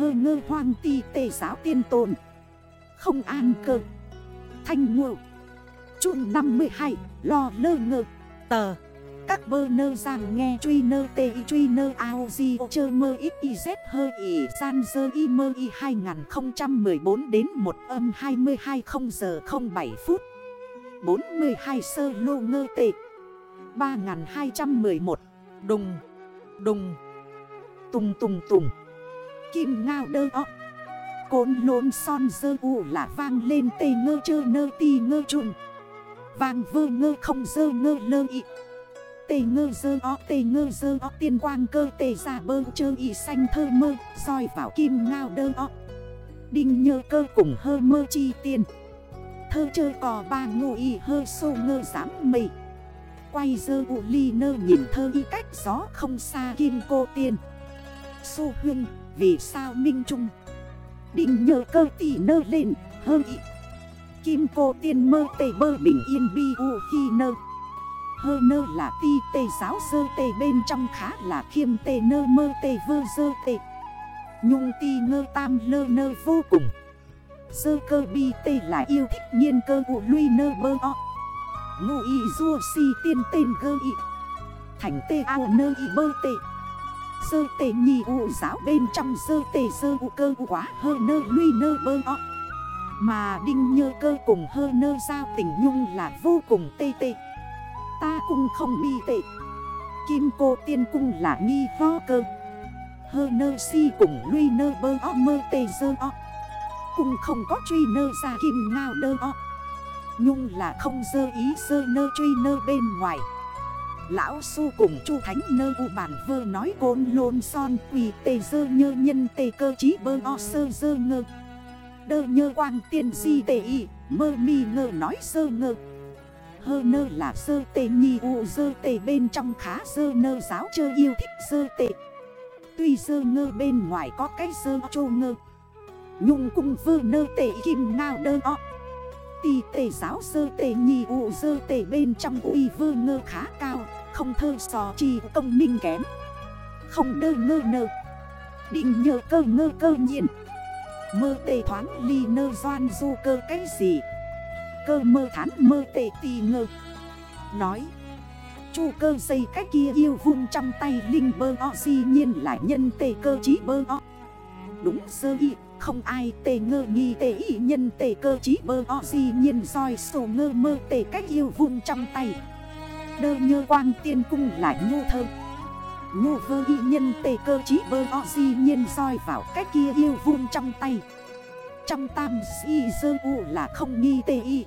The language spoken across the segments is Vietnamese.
hơ ngơ hoang ti tề giáo tiên tồn. Không an cơ. Thanh ngộ. Trung 52 Lo lơ ngơ. Tờ. Các bơ nơ giang nghe truy nơ tê y truy nơ ao di chơ mơ ít y z hơ y san dơ y mơ y 2014 đến 1 âm 22 0 giờ 07 phút. 42 sơ lô ngơ tệ 3211 Đùng. Đùng. Tùng tùng tùng. Kim ngao đơ o. Cốn lốn son dơ u là vang lên tê ngơ chơ nơ ti ngơ trùn Vàng vơ ngơ không dơ ngơ lơ ị Tê ngơ dơ o, tê ngơ dơ o, tiên quang cơ tê ra bơ chơ ị xanh thơ mơ soi vào kim ngao đơ o. Đinh nhơ cơ cùng hơ mơ chi tiên. Thơ chơ cò ba ngụ y, hơ sô ngơ dám mị Quay dơ u ly nơ nhìn thơ y cách gió không xa kim cô tiên. Xô huynh vì sao minh trung? Đinh nhờ cơ tỷ nơ lên, hơ y. Kim cô tiên mơ tê bơ bình yên bi u khi nơ. Hơ nơ là ti tê giáo sơ tê, bên trong khá là khiêm tê, nơ mơ tê vơ sơ tê. Nhung ti ngơ tam lơ nơ vô cùng. Sơ cơ bi tê là yêu thích nhiên cơ u lui nơ bơ o. Ngụ y dua si tiên tên gơ y. Thành tê ao nơ y bơ tê. Sơ tê nhi u giáo bên trong sơ tê sơ u cơ quá, hơ nơ luy nơ bơ o. Mà đinh nhơ cơ cùng hơ nơ giao tình nhung là vô cùng tê tê. Ta cũng không bi tệ. Kim cô tiên cung là nghi vo cơ. Hơ nơ si cùng luy nơ bơ o, mơ tê sơ o. Cũng không có truy nơ ra kim ngao đơ o. Nhung là không dơ ý sơ nơ truy nơ bên ngoài. Lão su cùng chu thánh nơ u bản vơ nói côn lôn son quỳ tê dơ nhơ nhân tê cơ chí bơ o sơ dơ ngơ. Đơ nhơ quang tiên si tê y, mơ mi ngơ nói dơ ngơ. Hơ nơ là dơ tê nhi u dơ tê bên trong khá dơ nơ giáo chơ yêu thích dơ tê. Tuy dơ ngơ bên ngoài có cái dơ chô ngơ. Nhung cung vơ nơ tê kim ngao đơ o. Tì tề giáo sơ tề nhì u dơ tề bên trong uy vơ ngơ khá cao. Không thơ sò chi công minh kém. Không đơ ngơ nơ. Định nhờ cơ ngơ cơ nhiên. Mơ tề thoáng ly nơ doan du cơ cái gì? Cơ mơ thán mơ tề tì ngơ. Nói, Chu cơ dây cái kia yêu vung trong tay linh bơ o di nhiên lại nhân tề cơ chí bơ o. Đúng sơ y, không ai tề ngơ nghi tề y nhân tề cơ chí bơ o di nhiên soi sổ ngơ mơ tề cách yêu vung trong tay. Đơ nhơ quang tiên cung lại nhu thơ. Nhu vơ y nhân tề cơ chí bơ o di nhiên soi vào cách kia yêu vun trong tay. Trong tam si dơ u là không nghi tề y.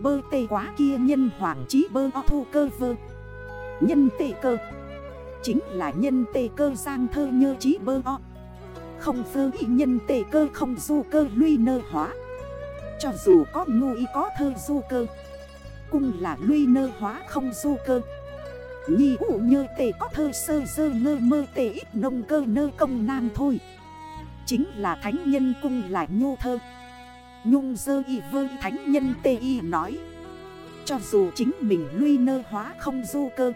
Bơ tê quá kia nhân hoàng chí bơ o thu cơ vơ. Nhân tề cơ. Chính là nhân tề cơ giang thơ nhơ chí bơ o. Không sơ y nhân tề cơ không du cơ luy nơ hóa. Cho dù có ngu y có thơ du cơ. Cung là luy nơ hóa không du cơ. Nhi ủ nhơ tề có thơ sơ sơ ngơ mơ tề ít nông cơ nơ công nam thôi. Chính là thánh nhân cung là nhô thơ. Nhung dơ y vơ thánh nhân tê y nói. Cho dù chính mình luy nơ hóa không du cơ,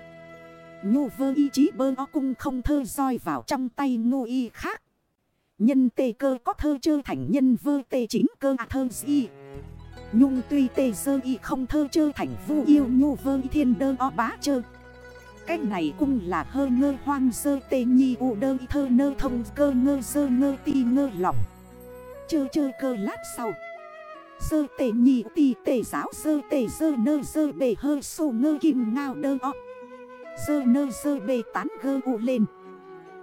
Nhô vơ y chí bơ o cung không thơ roi vào trong tay ngô y khác. Nhân tê cơ có thơ chơ thành nhân vơ tê chính cơ à thơ gì Nhung tuy tê sơ y không thơ chơ thành vu yêu nhu vơ y thiên đơ o bá chơ. Cách này cũng là hơ ngơ hoang sơ tê nhi u đơ y thơ nơ thông cơ ngơ sơ ngơ ti ngơ lòng. Chơ chơ cơ lát sau. Sơ tê nhi ti tê giáo sơ tê sơ nơ sơ bề hơ sô ngơ kim ngao đơ o. Sơ nơ sơ bề tán gơ u lên.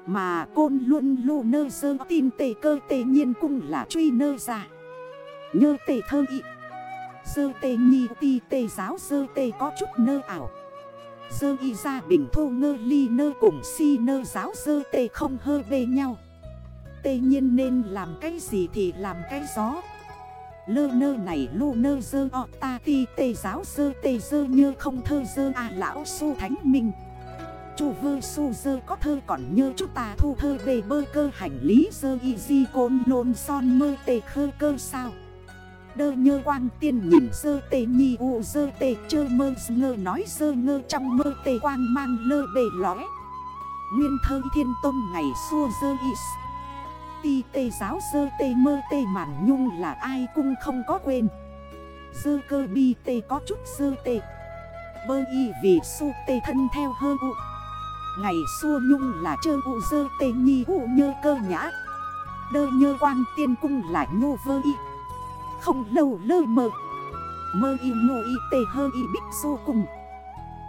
Mà côn luôn lù nơ sơ tin tề cơ tề nhiên cũng là truy nơ ra. Nhơ tề thơ y. Sơ tê nhi ti tê giáo sơ tê có chút nơ ảo. Sơ y ra bình thô ngơ ly nơ cùng si nơ giáo sơ tê không hơ bê nhau. Tê nhiên nên làm cái gì thì làm cái gió. Lơ nơ này lô nơ sơ o ta ti tê giáo sơ tê sơ như không thơ sơ à lão su thánh minh. Chu vơ su dơ có thơ còn nhơ chúng ta thu thơ về bơ cơ hành lý dơ y di côn lôn son mơ tê khơ cơ sao. Đơ nhơ quang tiên nhìn sơ tê nhi u sơ tê chơ mơ ngơ nói sơ ngơ trong mơ tê quang mang lơ bề lõi Nguyên thơ thiên tôn ngày xua dơ is. Ti tê giáo sơ tê mơ tê mản nhung là ai cũng không có quên. Sơ cơ bi tê có chút sơ tê. Bơ y vì su tê thân theo hơ u. Ngày xua nhung là chơ u sơ tê nhi u nhơ cơ nhã. Đơ nhơ quang tiên cung lại nhô vơ y. Không lâu lơ mơ Mơ y ngô y tê hơ y bích su cùng.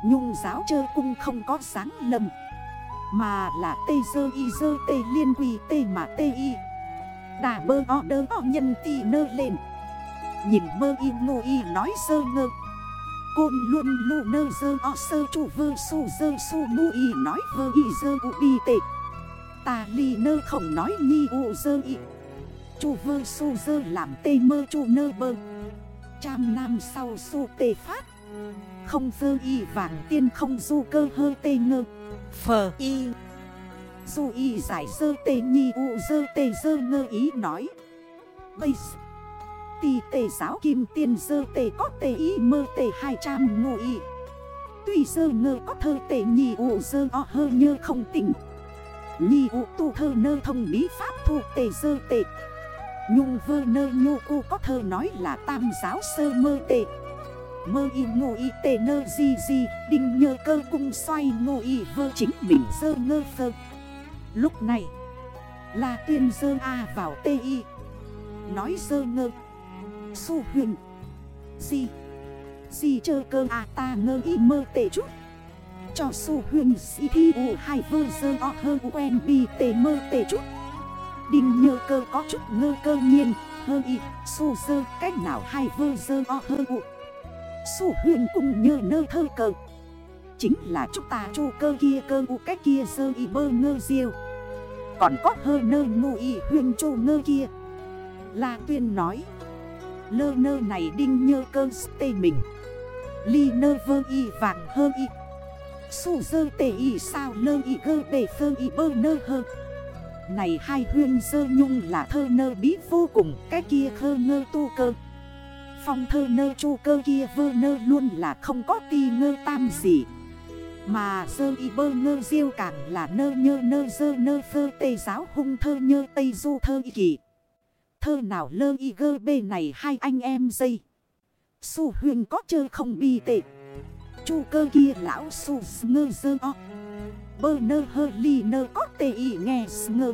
Nhung giáo chơ cung không có sáng lầm. Mà là tê dơ y dơ tê liên quỳ tê mà tê y. Đà bơ o đơ o nhân tì nơ lên. Nhìn mơ y ngô y nói sơ ngơ. Côn luôn lù nơ dơ o sơ chủ vơ su dơ su mu y nói vơ y dơ u bi tệ Tà ly nơ không nói nhi u dơ y chu vơ su dơ làm tê mơ chu nơ bơ. Trăm năm sau su tê phát. Không dơ y vàng tiên không du cơ hơ tê ngơ. Phờ y. Du y giải dơ tê nhi u dơ tê dơ ngơ ý nói. Bây giờ ti giáo kim tiên dơ tê có tê y mơ tề 200 ngụ y. Tuy dơ ngơ có thơ tê nhi u dơ o hơ nhơ không tỉnh. Nhi ụ tu thơ nơ thông bí pháp thuộc tề dơ tề Nhung vơ nơ nhô cu có thơ nói là tam giáo sơ mơ tề Mơ y ngô y tề nơ di di, Đinh nhơ cơ cung xoay ngô y vơ chính mình sơ ngơ phơ. Lúc này là tiên dơ A vào tê y, Nói dơ ngơ. Su huyền Gì Gì chơ cơ à ta ngơ y mơ tệ chút. Cho su huyền si thi u hai vơ dơ o hơ quen bi tê mơ tệ chút. Đinh nhơ cơ có chút ngơ cơ nhiên Hơ y su sơ, cách nào hai vơ sơ o hơ u. Su huyền cùng nhơ nơ thơ cơ Chính là chúng ta chu cơ kia cơ u cách kia sơ y bơ ngơ diêu. Còn có hơ nơ ngu y huyền chu ngơ kia. Là tuyên nói Lơ nơ này đinh nhơ cơ tê mình. Ly nơ vơ y vàng hơ y. Su dơ tê y sao lơ y gơ bề phơ y bơ nơ hơ. Này hai huyên dơ nhung là thơ nơ bí vô cùng, Cái kia khơ ngơ tu cơ. Phong thơ nơ chu cơ kia vơ nơ luôn là không có ti ngơ tam gì. Mà dơ y bơ ngơ diêu càng là nơ nhơ nơ dơ nơ phơ tê giáo hung thơ nhơ tây du thơ y kỳ. Thơ nào lơ y gơ bê này hai anh em dây. Su huyền có chơi không bi tệ. Chu cơ kia lão su ngơ dơ o. Bơ nơ hơ ly nơ có tê ý nghe ngơ.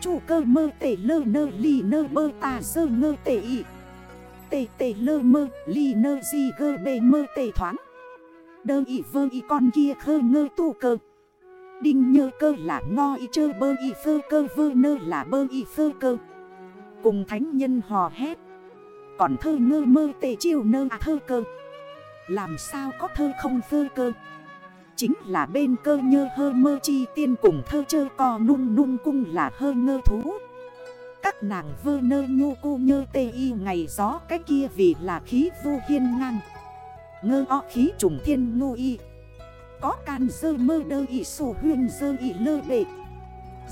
Chủ cơ mơ tê lơ nơ ly nơ bơ ta sơ ngơ tê ý Tê tê lơ mơ ly nơ di gơ bê mơ tê thoáng. Đơ ý vơ ý con kia khơ ngơ tu cơ. Đinh nhơ cơ là ngo ý chơ bơ ý phơ cơ vơ nơ là bơ ý phơ cơ. Cùng thánh nhân hò hét. Còn thơ ngơ mơ tề chiêu nơ à thơ cơ. Làm sao có thơ không phơ cơ? Chính là bên cơ nhơ hơ mơ chi tiên cùng thơ chơ co nung nung cung là hơ ngơ thú. Các nàng vơ nơ nhu cu nhơ tê y ngày gió cái kia vì là khí vô hiên ngang. Ngơ o khí trùng thiên ngu y. Có can dơ mơ đơ y sổ huyên dơ y lơ bệ.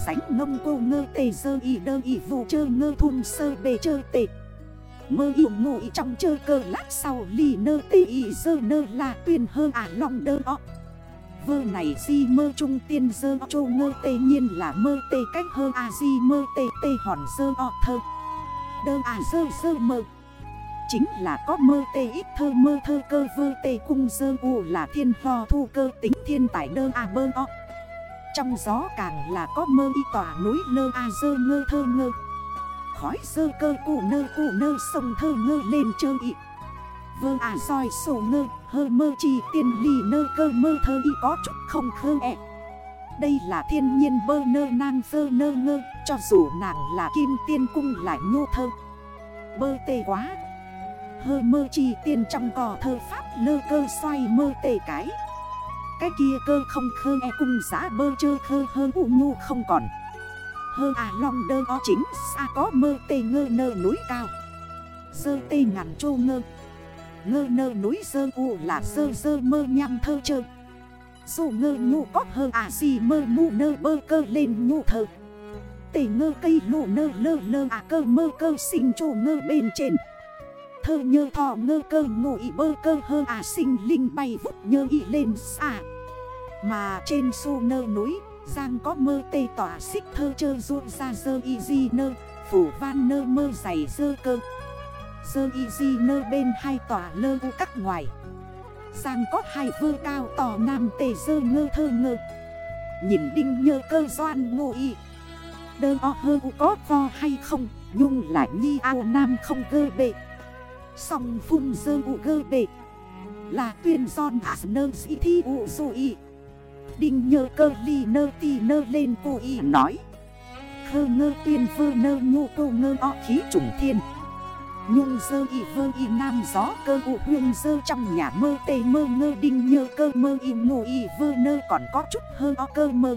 Sánh ngông cô ngơ tê dơ y đơ y vụ chơ ngơ thun sơ bề chơ tệ Mơ y ngụy trong chơ cơ lát sau ly nơ tê y dơ nơ là tuyên hơ à ả lòng đơ ọ Vơ này di mơ trung tiên dơ chô ngơ tê nhiên là mơ tê cách hơ à di mơ tê tê hòn dơ ọ thơ. Đơ à dơ dơ mơ. Chính là có mơ tê ít thơ mơ thơ cơ vơ tê cung dơ u là thiên ho thu cơ tính thiên tải đơ à bơ ọ trong gió càng là có mơ y tỏa núi lơ a dơ ngơ thơ ngơ. Khói dơ cơ cụ nơ cụ nơ sông thơ ngơ lên chơ y. Vơ à soi sổ ngơ hơ mơ chi tiên lì nơ, cơ mơ thơ y có chút không khơ ẹ. Đây là thiên nhiên bơ nơ, nang phơ nơ ngơ, Cho dù nàng là kim tiên cung lại nhô thơ. Bơ tê quá. Hơ mơ chi tiên trong cò thơ pháp lơ cơ xoay mơ tê cái. Cái kia cơ không khơ e cung giá bơ chơ khơ, hơ u nhu không còn. Hơ à long đơ o chính, xa có mơ tê ngơ, nơ núi cao. Sơ tê ngàn trô ngơ. Ngơ nơ núi sơ u là sơ sơ mơ nhằm thơ chơ. Dù ngơ nhu có hơ à gì mơ mu nơ bơ cơ lên nhu thơ. Tê ngơ cây lụ nơ lơ lơ à cơ mơ cơ sinh chủ ngơ bên trên. Thơ nhơ thọ ngơ cơ ngụ ý bơ cơ hơ à sinh linh bay vút nhơ ý lên xa. Mà trên su nơ núi, Giang có mơ tê tỏa xích thơ chơ ruộng ra dơ y di nơ. Phủ van nơ mơ dày dơ cơ. Dơ y di nơ bên hai tòa lơ u cắt ngoài. Sang có hai vơ cao tò nam tề dơ ngơ thơ ngơ. Nhìn đinh nhơ cơ doan ngô y. Đơ o hơ u có vo hay không, Nhung lại nhi ao nam không gơ bệ. Song phun dơ u gơ bệ. Là tuyên giòn hạ nơ sĩ thi u dụ y. Đinh nhơ cơ ly nơ ti nơ lên cô y nói. Khơ ngơ tuyên vơ nơ ngô cô ngơ o khí trùng thiên. Nhung dơ y vơ y nam gió cơ ụ huyên dơ trong nhà mơ tê mơ ngơ đinh nhơ cơ mơ y ngô y vơ nơ còn có chút hơ o cơ mơ.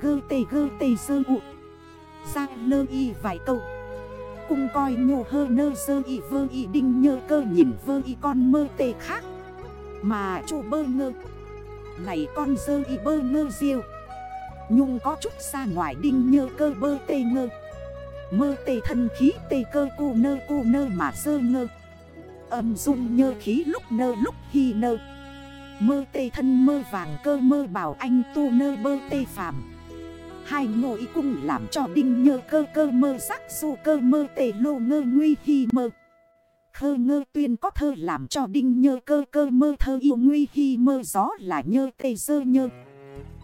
Gơ tê gơ tê dơ ụ Ra lơ y vài câu. Cung coi nhô hơ nơ dơ y vơ y đinh nhơ cơ nhìn vơ y con mơ tê khác. Mà chủ bơ ngơ. Này con dơ y bơ ngơ diêu. Nhung có chút xa ngoài đinh nhơ cơ bơ tê ngơ. Mơ tê thân khí tê cơ cu nơ cu nơ mà sơ ngơ. Âm dung nhơ khí lúc nơ lúc hi nơ. Mơ tê thân mơ vàng cơ mơ bảo anh tu nơ bơ tê phàm. Hai ngồi cung làm cho đinh nhơ cơ cơ mơ sắc dù cơ mơ tê lô ngơ nguy hi mơ. Khơ ngơ tuyên có thơ làm cho đinh nhơ cơ cơ mơ thơ yêu nguy hi mơ gió là nhơ tê sơ nhơ.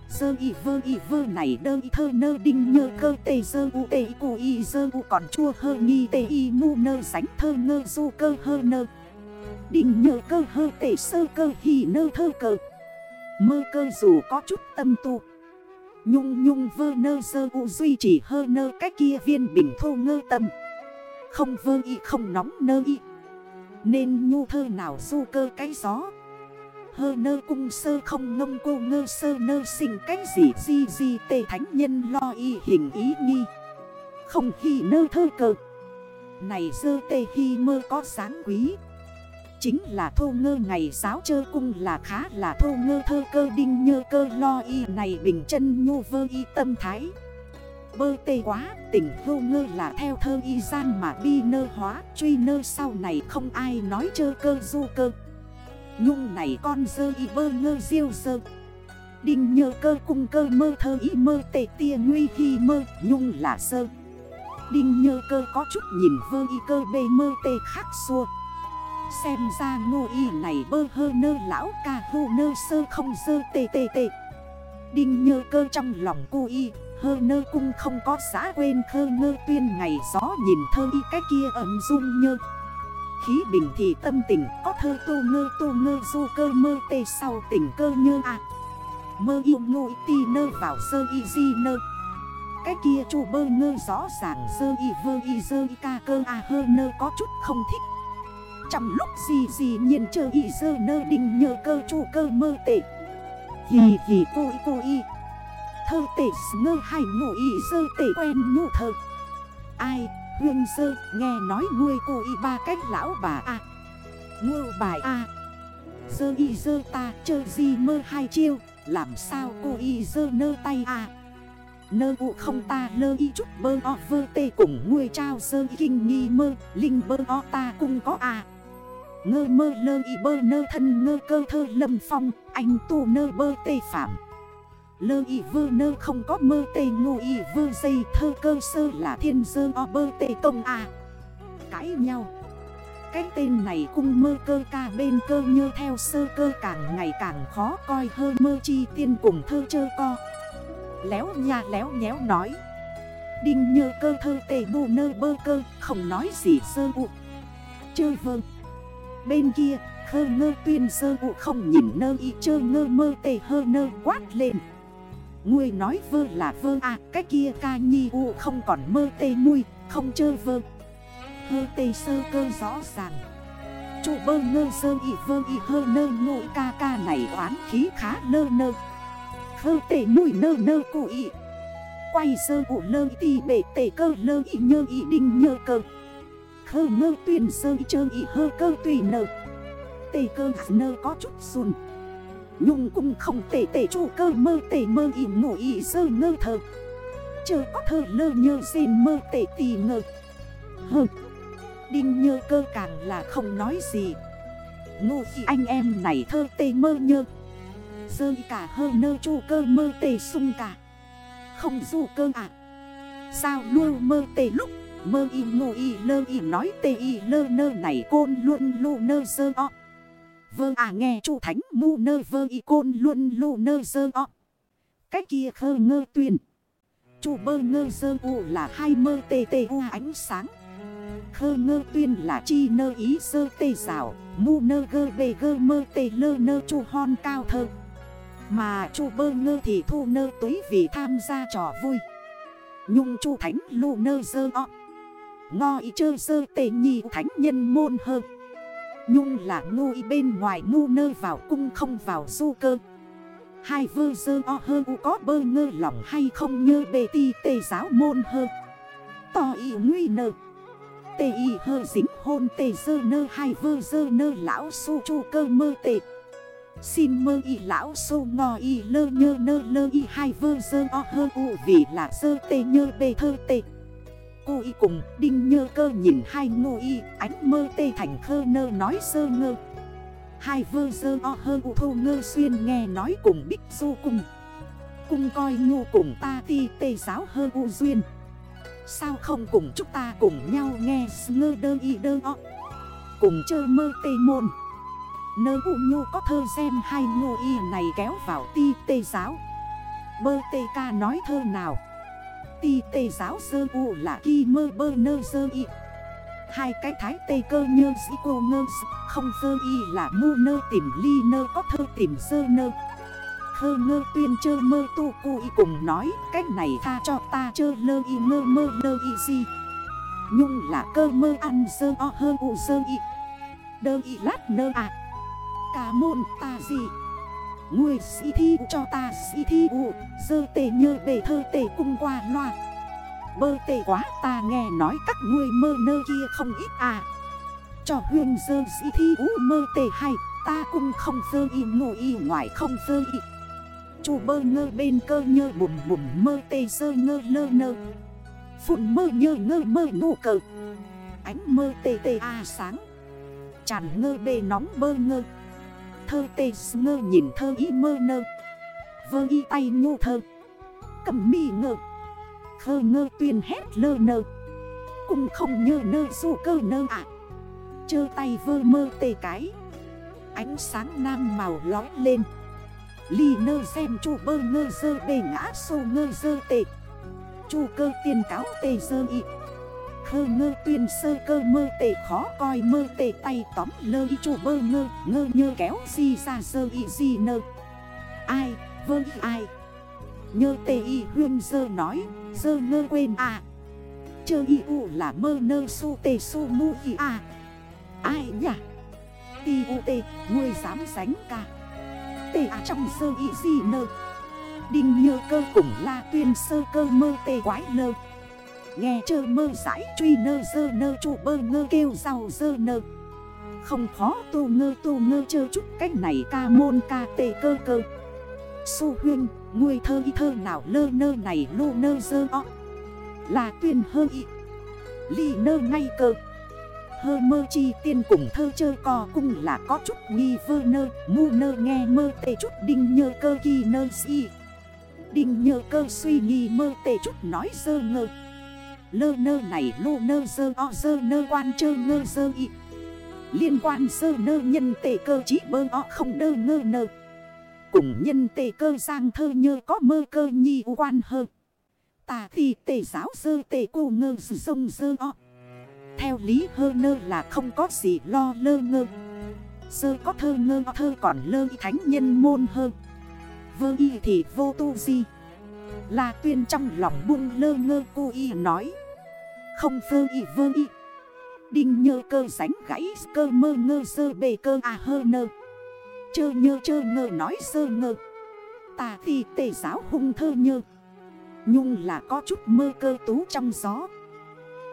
Dơ y vơ y vơ này đơ y thơ nơ đinh nhơ cơ tê dơ u tê y y dơ u còn chua hơ nghi tê y mu nơ sánh thơ ngơ du cơ hơ nơ. Đinh nhơ cơ hơ tê sơ cơ hì nơ thơ cơ Mơ cơ dù có chút tâm tu. Nhung nhung vơ nơ sơ u duy chỉ hơ nơ cái kia viên bình thô ngơ tâm. Không vơ y không nóng nơ y. Nên nhu thơ nào du cơ cái gió hơ nơ cung sơ không ngông cô ngơ sơ nơ sinh cái gì gì gì tê thánh nhân lo y hình ý nghi. Không khi nơ thơ cờ. Này sơ tê khi mơ có sáng quý. Chính là thô ngơ ngày giáo chơ cung là khá là thô ngơ thơ cơ đinh nhơ cơ lo y này bình chân nhu vơ y tâm thái. Bơ tê quá tỉnh hô ngơ là theo thơ y gian mà bi nơ hóa, Truy nơ sau này không ai nói chơ cơ du cơ. Nhung này con dơ y bơ ngơ diêu dơ. Đinh nhơ cơ cung cơ mơ thơ y mơ tệ tia nguy hi mơ, Nhung là sơ. Đinh nhơ cơ có chút nhìn vơ y cơ bê mơ tê khác xua. Xem ra ngô y này bơ hơ nơ lão ca hô nơ sơ không dơ tê tê tê. Đinh nhơ cơ trong lòng cô y, Hơ nơ cung không có xã quên khơ ngơ tuyên ngày gió nhìn thơ y cái kia ấm dung nhơ. Khí bình thì tâm tình, có thơ tô ngơ tô ngơ du cơ mơ tê sau tình cơ nhơ à Mơ yêu ngôi ti nơ vào sơ y di nơ. Cái kia chủ bơ ngơ rõ ràng sơ y vơ y sơ y ca cơ à hơ nơ có chút không thích. Trong lúc gì gì nhìn chơ y sơ nơ đình nhờ cơ chủ cơ mơ tệ Hì hì cô y cô y. Thơ tệ ngơ hay ngộ y sơ tệ quen nhụ thơ. Ai? Hương sơ, nghe nói nuôi cô y ba cách lão bà à Ngô bài à Sơ y dơ ta chơi gì mơ hai chiêu. Làm sao cô y dơ nơ tay à Nơ u không ta lơ y chút bơ o vơ tê cùng nuôi trao sơ y kinh nghi mơ. Linh bơ o ta cũng có à Ngơ mơ lơ y bơ nơ thân ngơ cơ thơ lâm phong. Anh tu nơ bơ tê phạm. Lơ y vơ nơ không có mơ tê ngô y vơ dây thơ cơ sơ là thiên dơ o bơ tê công à. Cãi nhau. Cái tên này cung mơ cơ ca bên cơ nhơ theo sơ cơ càng ngày càng khó coi hơn mơ chi tiên cùng thơ chơ co. Léo nha léo nhéo nói. Đinh nhơ cơ thơ tê bù nơ bơ cơ không nói gì sơ ụ Chơi vơ. Bên kia, khơ ngơ tuyên sơ ụ không nhìn nơ y chơ ngơ mơ tê hơ nơ quát lên. Ngươi nói vơ là vơ à Cái kia ca nhi u không còn mơ tê mui Không chơ vơ. Hơ tê sơ cơ rõ ràng. Chủ bơ ngơ sơ y vơ y hơ nơ ngội ca ca này oán khí khá nơ nơ. Hơ tê mùi nơ nơ cụ y. Quay sơ cụ lơ tì bể tê cơ lơ y nhơ y đinh nhơ cơ. Hơ ngơ tuyển sơ y chơ y hơ cơ tùy nơ Tê cơ nơ có chút xuân Nhung cung không tệ tệ chu cơ mơ tệ mơ y ngủ y sơ ngơ thơ. Chờ có thơ lơ nhơ xin mơ tệ tì ngơ. Hơ Đinh nhơ cơ càng là không nói gì. Ngô y anh em này thơ tê mơ nhơ. Sơ cả hơ nơ chu cơ mơ tê sung cả. Không du cơ à. Sao luôn mơ tê lúc Mơ y ngô y lơ y nói tê y lơ nơ này côn luôn lu nơ sơ o. Vơ à nghe chu thánh, mu nơ vơ y côn luôn lù nơ sơ o. Cái kia khơ ngơ tuyền. Chu bơ ngơ sơ u là hai mơ tê tê u ánh sáng. Khơ ngơ tuyên là chi nơ ý sơ tê rào, Mu nơ gơ bề gơ mơ tê lơ nơ chu hon cao thơ. Mà chu bơ ngơ thì thu nơ túi vì tham gia trò vui. Nhung chu thánh lù nơ dơ o. Ngo ý chơ sơ tê nhì thánh nhân môn hơ. Nhung là ngu bên ngoài ngu nơi vào cung không vào du cơ. Hai vơ dơ o hơ u có bơ ngơ lòng hay không như bề ti tê giáo môn hơ. To y nguy nơ Tê y hơ dính hôn tê dơ nơ, hai vơ dơ nơ lão su chu cơ mơ tệ Xin mơ y lão su ngò y lơ nhơ nơ lơ y, hai vơ dơ o hơ u vì là dơ tê nhơ bê thơ tê. Cô y cùng đinh nhơ cơ nhìn hai ngô y, ánh mơ tê thành khơ nơ nói sơ ngơ. Hai vơ sơ o hơ u thô ngơ xuyên nghe nói cùng bích du cùng Cung coi ngô cùng ta ti tê giáo hơ u duyên. Sao không cùng chúng ta cùng nhau nghe ngơ đơ y đơ o? Cùng chơi mơ tê môn. Nơ u nhô có thơ xem hai ngô y này kéo vào ti tê giáo. Bơ tê ca nói thơ nào? Ti tê giáo sơ u là kỳ mơ bơ nơ sơ y. Hai cái thái tê cơ nhơ dĩ cô ngơ Không sơ y là mu nơ tìm ly nơ, có thơ tìm sơ nơ. Thơ ngơ tuyên chơ mơ tu cu y cùng nói Cách này tha cho ta chơ lơ y ngơ mơ lơ y gì Nhung là cơ mơ ăn sơ o hơ u sơ y. Đơ y lát nơ à. Cả môn ta gì Người sĩ thi cho ta sĩ thi u, Dơ tề nhơ bề thơ tề cung qua loa. Bơ tề quá, ta nghe nói các người mơ nơ kia không ít à. Cho huyền dơ sĩ thi u mơ tề hay, Ta cũng không dơ y, ngủ y ngoài không dơ y. Chủ bơ ngơ bên cơ nhơ bùm bùm, mơ tê dơ ngơ lơ nơ. Phụn mơ nhơ ngơ mơ nụ cờ. Ánh mơ tê tê à sáng. Chẳng ngơ bề nóng bơ ngơ. Thơ tê, ngơ nhìn thơ y mơ nơ. Vơ y tay nhô thơ. Cầm mi ngơ. Khơ ngơ tuyên hét lơ nơ. Cũng không nhơ nơ dù cơ nơ ạ. À. Chơ tay vơ mơ tê cái. Ánh sáng nam màu lói lên. Ly nơ xem chu bơ ngơ dơ bề ngã sô ngơ dơ tệ Chu cơ tiên cáo tê dơ y. Khơ ngơ tuyên sơ cơ mơ tệ khó coi mơ tệ tay tóm lơ y chủ bơ ngơ Ngơ nhơ kéo di ra sơ y di nơ. Ai, vơ y ai? Nhơ tê y huyên dơ nói, Dơ ngơ quên à. Chơ y u là mơ nơ su tê su mu y à Ai nhỉ? Ti u tê, Ngươi dám sánh ca. Tê à trong sơ y gì nơ. Đinh nhơ cơ cùng la tuyên sơ cơ mơ tê quái lơ. Nghe chơ mơ giải truy nơ dơ nơ trụ bơ ngơ kêu rau dơ nơ. Không khó tu ngơ tu ngơ chơ chút cách này ca môn ca tê cơ cơ. Su huyên, người thơ y thơ nào lơ nơ này lô nơ dơ o. Là tuyên hơ y. Ly nơ ngay cơ. Hơ mơ chi tiên cùng thơ chơ cò cung là có chút nghi vơ nơ. Mu nơ nghe mơ tê chút đinh nhơ cơ ghi nơ si. Đinh nhơ cơ suy nghi mơ tê chút nói sơ ngơ. Lơ nơ này lô nơ sơ o sơ nơ quan chơ ngơ sơ y. Liên quan sơ nơ nhân tệ cơ chỉ bơ o không đơ ngơ nơ. Cùng nhân tệ cơ giang thơ nhơ có mơ cơ nhi quan hơ. Tà thì tệ giáo sơ tệ cô ngơ sông sơ o. Theo lý hơ nơ là không có gì lo lơ ngơ. Sơ có thơ ngơ thơ còn lơ thánh nhân môn hơ. Vơ y thì vô tu di. Là tuyên trong lòng buông lơ ngơ cô y nói. Không vơ y vơ y. Đinh nhơ cơ sánh gãy, cơ mơ ngơ sơ bề cơ à hơ nơ. Chơ nhơ chơ ngơ nói sơ ngơ. Tà thì tề giáo hung thơ nhơ. Nhung là có chút mơ cơ tú trong gió.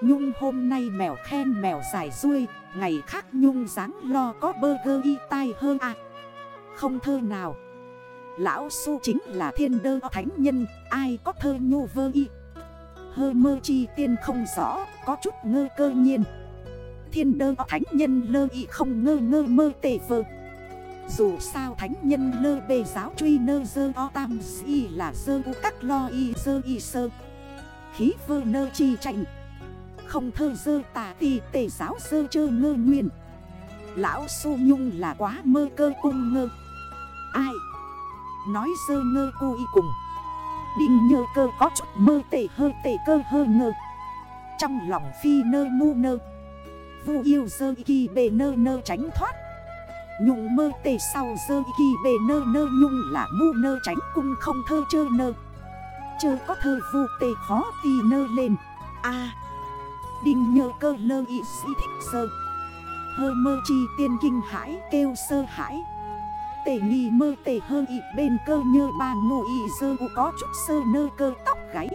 Nhung hôm nay mèo khen mèo dài ruôi, Ngày khác Nhung dáng lo có bơ gơ y tai hơn à Không thơ nào Lão su chính là thiên đơ thánh nhân, Ai có thơ nhu vơ y? Hơ mơ chi tiên không rõ, Có chút ngơ cơ nhiên. Thiên đơ thánh nhân lơ y không ngơ ngơ mơ tề vơ. Dù sao thánh nhân lơ bề giáo truy nơ dơ o tam si là dơ u các lo y dơ y sơ. Khí vơ nơ chi tranh. Không thơ dơ tà tì tề giáo dơ chơ ngơ nguyên. Lão su nhung là quá mơ cơ cung ngơ. Ai? Nói dơ ngơ cô y cùng. Đinh nhơ cơ có chút mơ tề hơ tề cơ hơ ngơ. Trong lòng phi nơ mu nơ. Vu yêu dơ kỳ bề nơ nơ tránh thoát. Nhung mơ tề sau dơ kỳ bề nơ nơ nhung là mu nơ tránh cung không thơ chơ nơ. Chơ có thơ vu tề khó tì nơ lên. A. Đinh nhơ cơ lơ y sĩ thích sơ. Hơ mơ chi tiên kinh hãi kêu sơ hãi. Tề nghi mơ tề hơ y bên cơ nhơ bà ngụ y dơ có chút sơ nơ cơ tóc gáy.